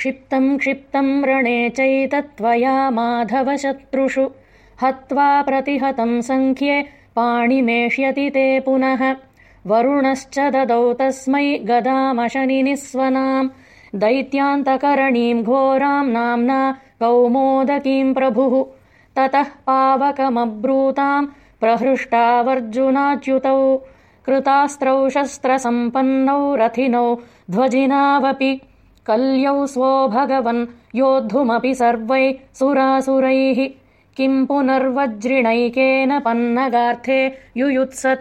क्षिप्तम् क्षिप्तम् रणे चैतत्त्वया माधवशत्रुषु। हत्वा प्रतिहतम् सङ्ख्ये पाणिमेष्यति ते पुनः। वरुणश्च ददौ तस्मै गदामशनिनिस्वनाम्। दैत्यान्तकरणीम् घोराम् नाम्ना कौमोदकीम् प्रभुः। ततः पावकमब्रूताम् प्रहृष्टावर्जुनाच्युतौ। कृतास्त्रौ शस्त्रसम्पन्नौ रथिनौ ध्वजिनावपि कल्यौ स्वो भगवन् योद्धुमपि सर्वै सुरासुरैः। किम् पुनर्वज्रिणैकेन पन्नगार्थे युयुत्सत।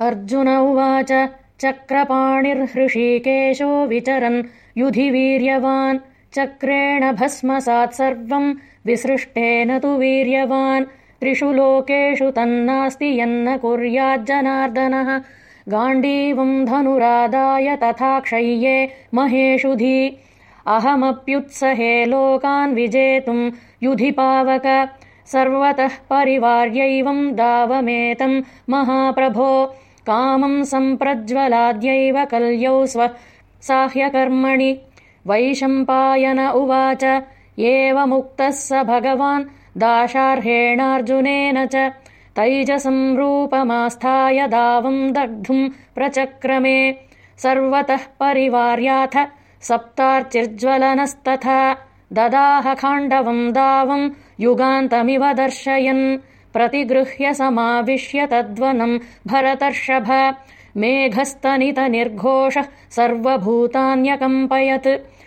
अर्जुन उवाच चक्रपाणिर्हृषीकेशो विचरन् युधि वीर्यवान् चक्रेण भस्मसात् सर्वम् विसृष्टेन तु वीर्यवान्। त्रिषु लोकेषु तन्नास्ति यन्न कुर्याज्जनार्दनः गाण्डीवम् धनुरादाय तथा क्षय्ये महेषुधि अहमप्युत्सहे लोकान् विजेतुम् युधि पावक सर्वतः परिवार्यैवम् दावमेतम् महाप्रभो। कामम् सम्प्रज्वलाद्यैव कल्यौ स्व साह्यकर्मणि। वैशम्पायन उवाच। एवमुक्तः स भगवान्। दाशार्हेणार्जुनेन च तैजसंरूपमास्थाय दावम् दग्धुम् प्रचक्रमे। सर्वतः परिवार्याथ सप्तार्चिज्वलनस्तथा ददाह खाण्डवम् दावम् युगान्तमिव दर्शयन्। प्रतिगृह्य समाविश्य तद्वनम् भरतर्षभ। मेघस्तनितनिर्घोषः सर्वभूतान्यकम्पयत्